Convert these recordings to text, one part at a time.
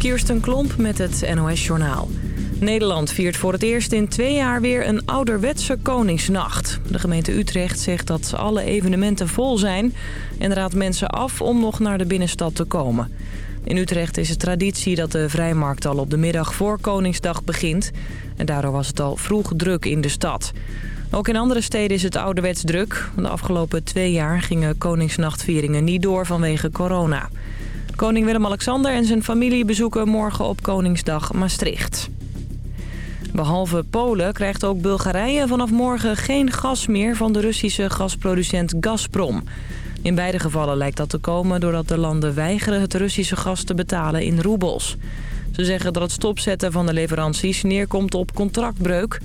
Kirsten Klomp met het NOS-journaal. Nederland viert voor het eerst in twee jaar weer een ouderwetse Koningsnacht. De gemeente Utrecht zegt dat alle evenementen vol zijn... en raadt mensen af om nog naar de binnenstad te komen. In Utrecht is het traditie dat de vrijmarkt al op de middag voor Koningsdag begint. En daardoor was het al vroeg druk in de stad. Ook in andere steden is het ouderwets druk. De afgelopen twee jaar gingen Koningsnachtvieringen niet door vanwege corona. Koning Willem-Alexander en zijn familie bezoeken morgen op Koningsdag Maastricht. Behalve Polen krijgt ook Bulgarije vanaf morgen geen gas meer van de Russische gasproducent Gazprom. In beide gevallen lijkt dat te komen doordat de landen weigeren het Russische gas te betalen in roebels. Ze zeggen dat het stopzetten van de leveranties neerkomt op contractbreuk.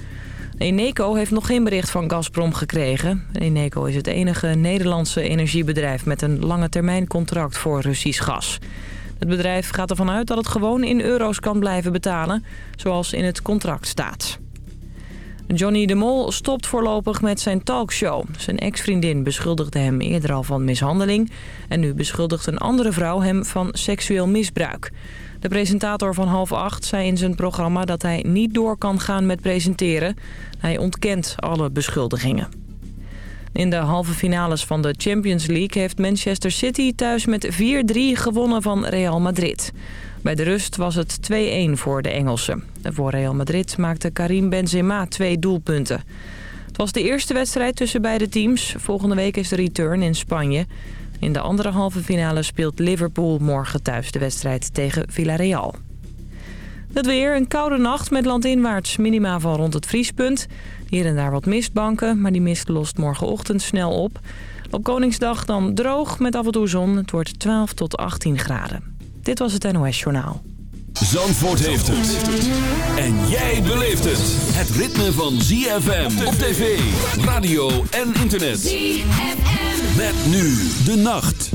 Eneco heeft nog geen bericht van Gazprom gekregen. Eneco is het enige Nederlandse energiebedrijf met een lange termijn contract voor Russisch gas. Het bedrijf gaat ervan uit dat het gewoon in euro's kan blijven betalen, zoals in het contract staat. Johnny de Mol stopt voorlopig met zijn talkshow. Zijn ex-vriendin beschuldigde hem eerder al van mishandeling... en nu beschuldigt een andere vrouw hem van seksueel misbruik. De presentator van half acht zei in zijn programma dat hij niet door kan gaan met presenteren. Hij ontkent alle beschuldigingen. In de halve finales van de Champions League heeft Manchester City thuis met 4-3 gewonnen van Real Madrid. Bij de rust was het 2-1 voor de Engelsen. Voor Real Madrid maakte Karim Benzema twee doelpunten. Het was de eerste wedstrijd tussen beide teams. Volgende week is de return in Spanje. In de andere halve finale speelt Liverpool morgen thuis de wedstrijd tegen Villarreal. Het weer, een koude nacht met landinwaarts minima van rond het vriespunt. Hier en daar wat mistbanken, maar die mist lost morgenochtend snel op. Op Koningsdag dan droog met af en toe zon. Het wordt 12 tot 18 graden. Dit was het NOS Journaal. Zandvoort heeft het. En jij beleeft het. Het ritme van ZFM op tv, radio en internet. ZFM. Met nu de nacht.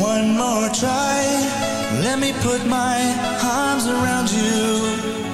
One more try. Let me put my arms around you.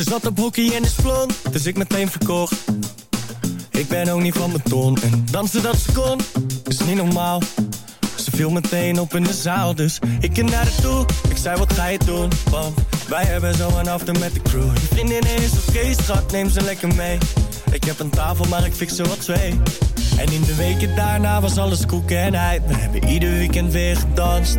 Ze zat op hockey en is blond, dus ik meteen verkocht. Ik ben ook niet van beton en dansen dat ze kon, is niet normaal. Ze viel meteen op in de zaal, dus ik ging naar haar toe. Ik zei, wat ga je doen? Want wij hebben zo een after met de crew. Je vriendin is oké, schat, neem ze lekker mee. Ik heb een tafel, maar ik fix er wat twee. En in de weken daarna was alles koek en ei. We hebben ieder weekend weer gedanst.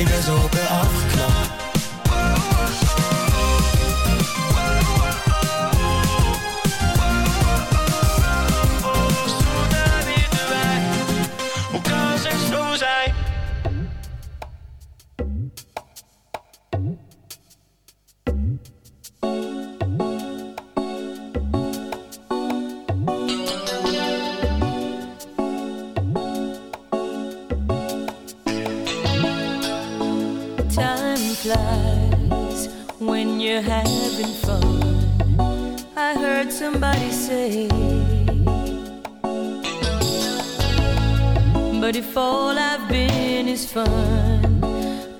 ik ben zo op de af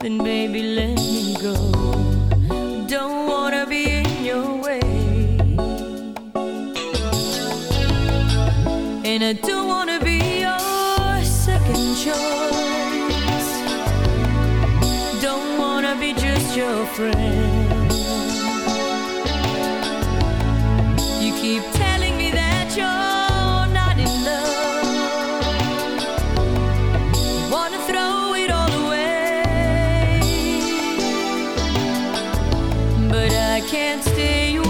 something big. veio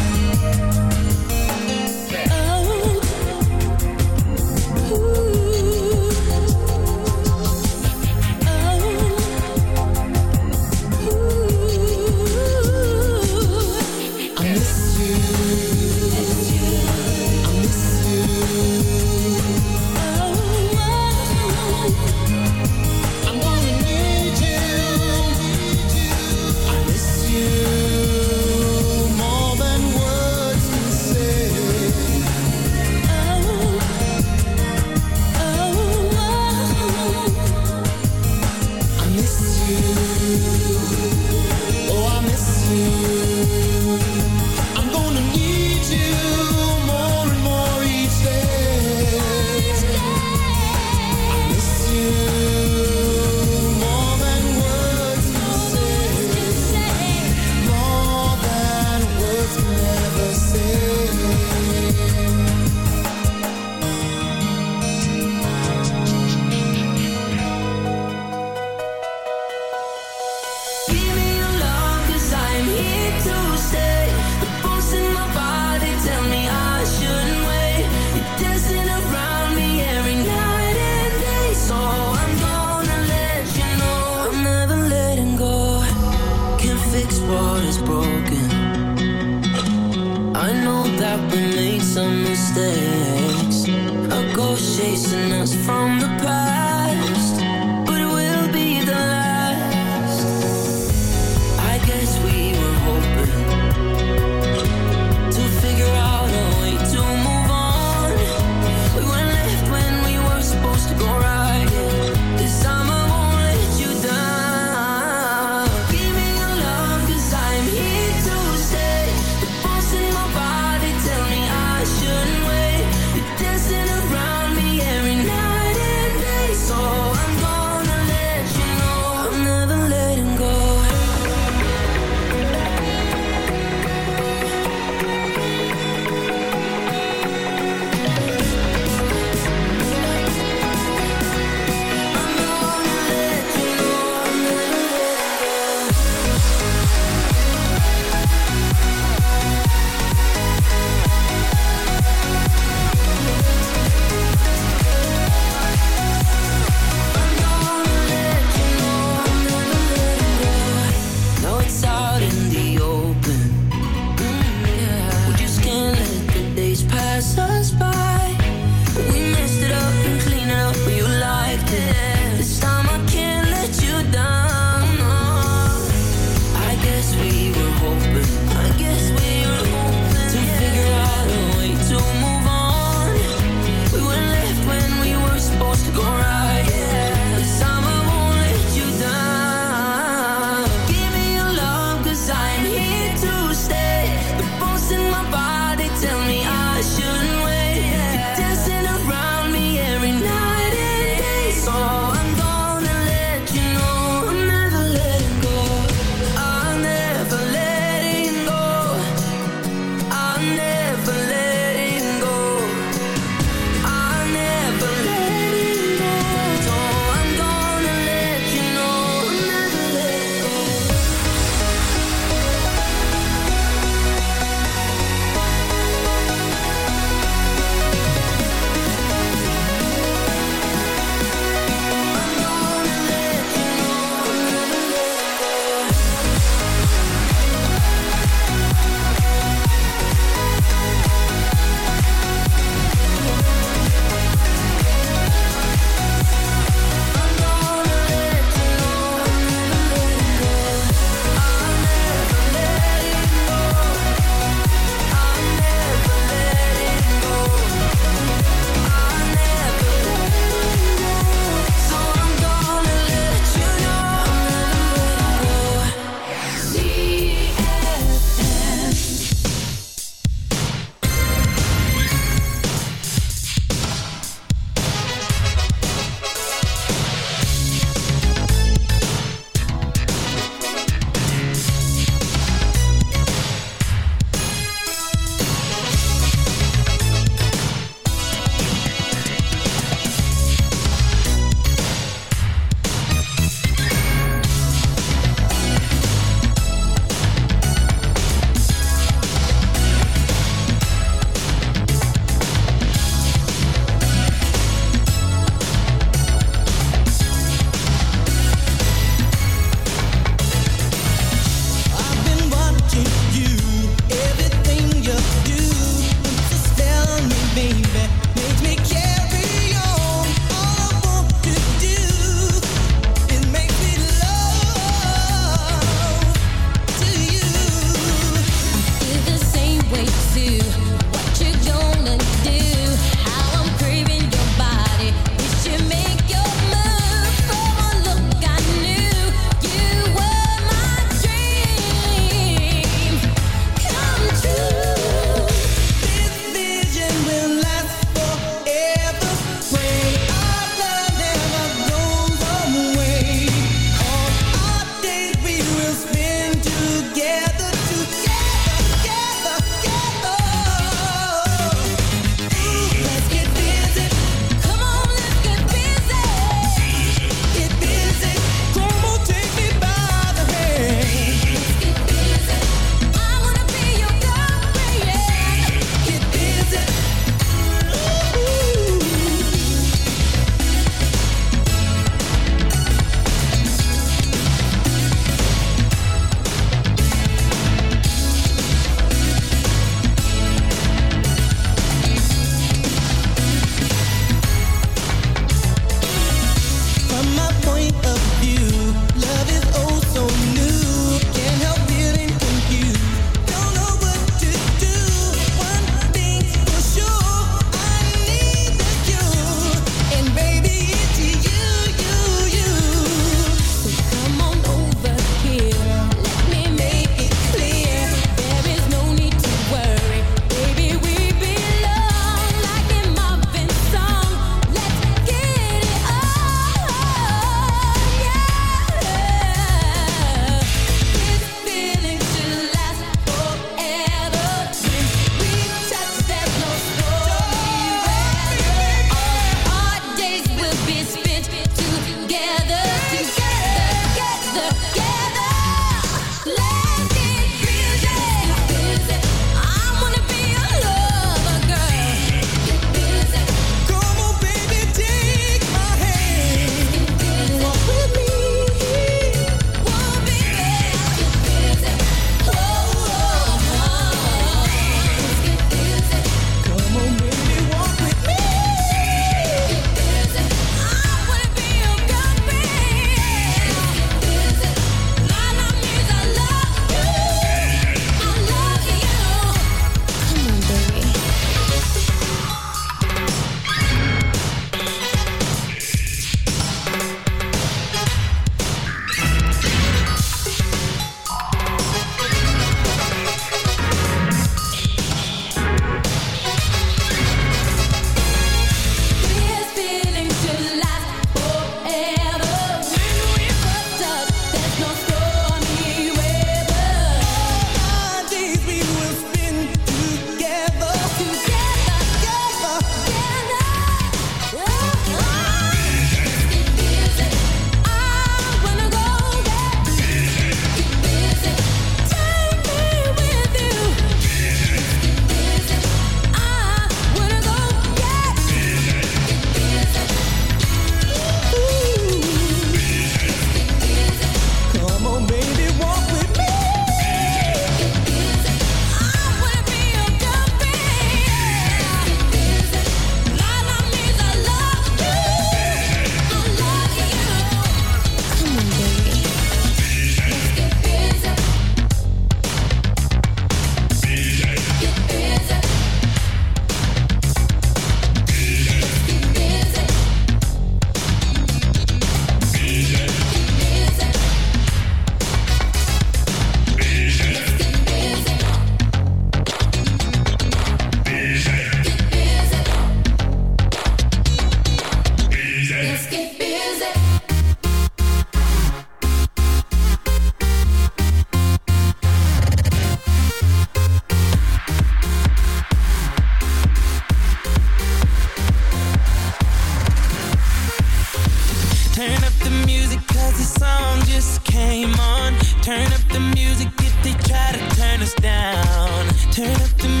Turn up the music if they try to turn us down. Turn up the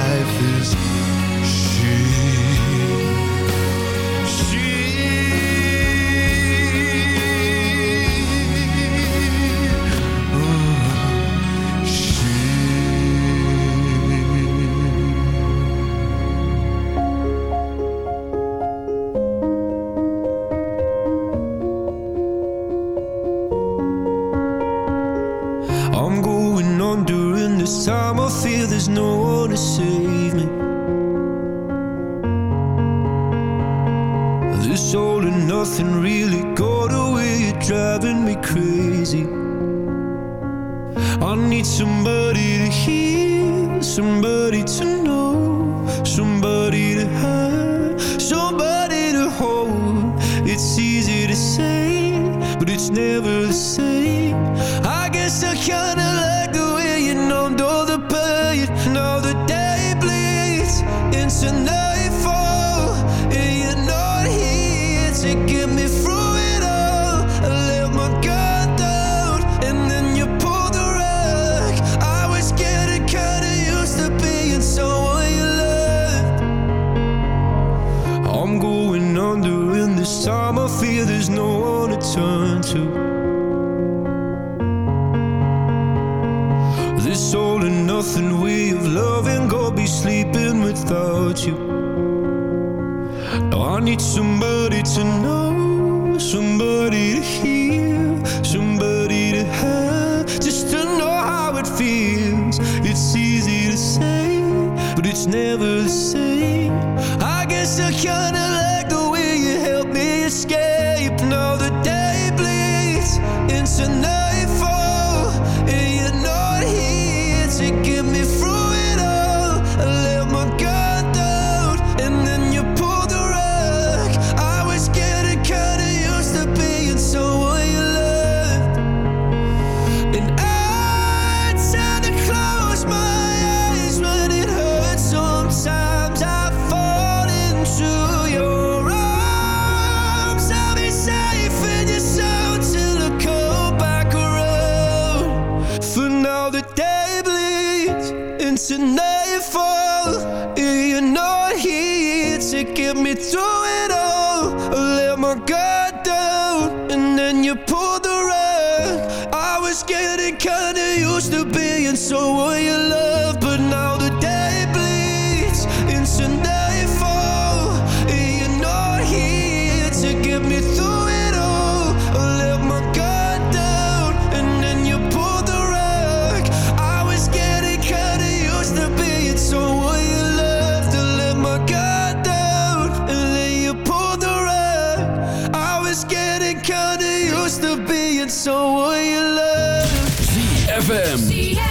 niet zo voor. ZFM.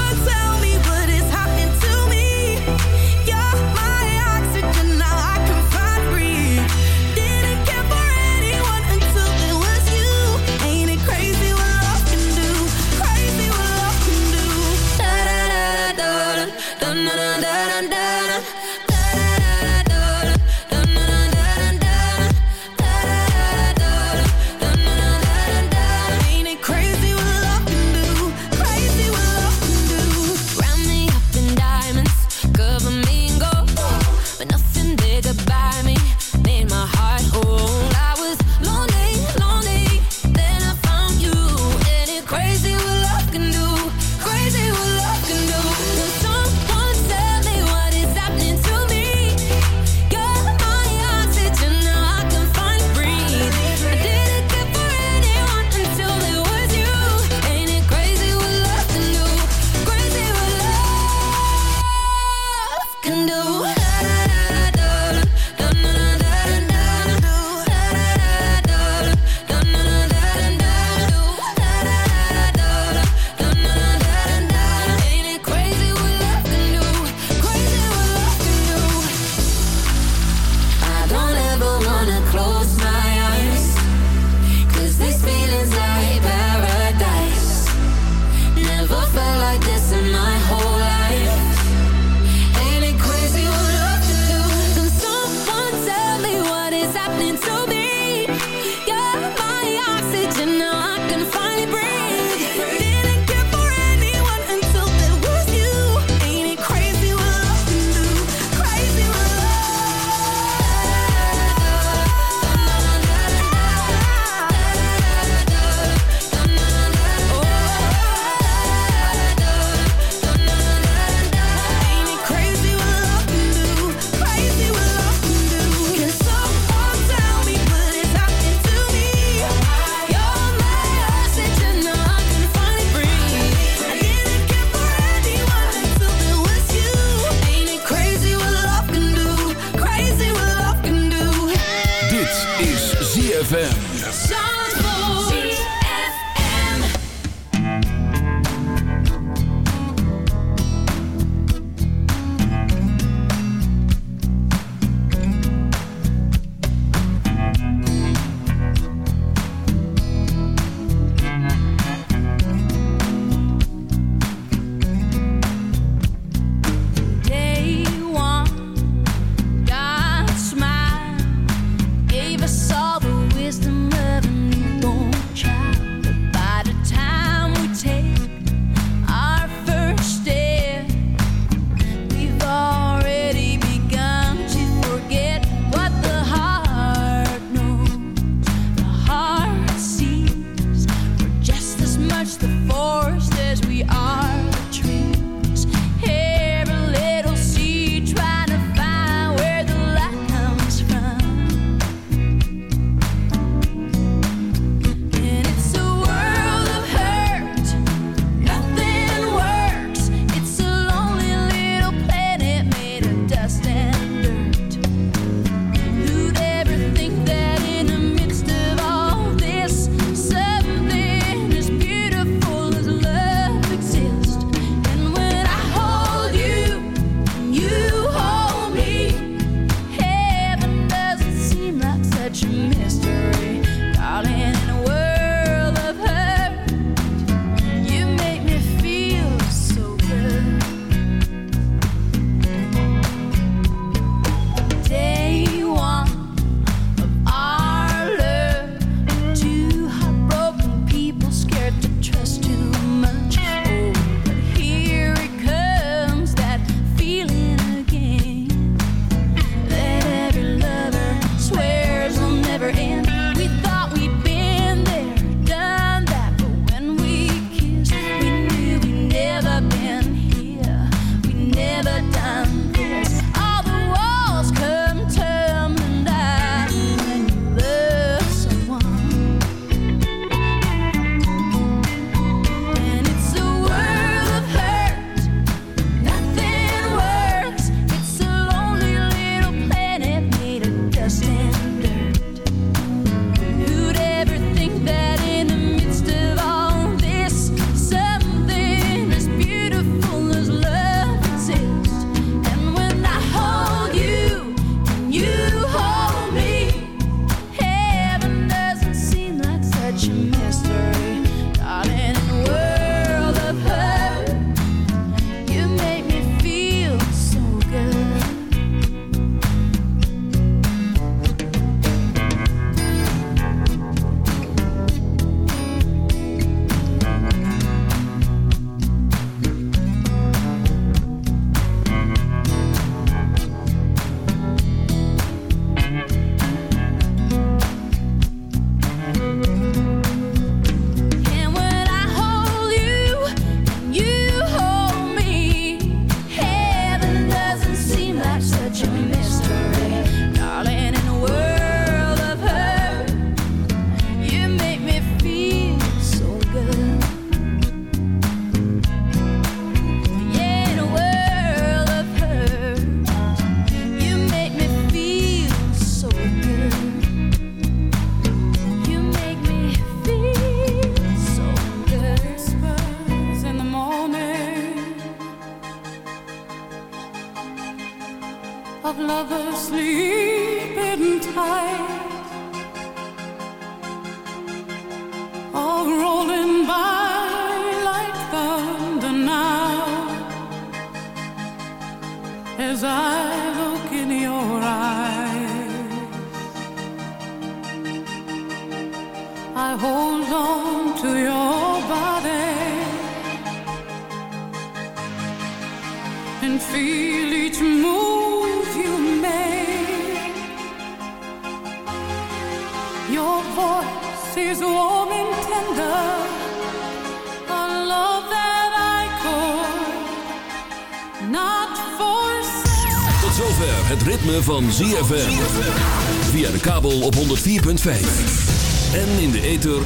tonight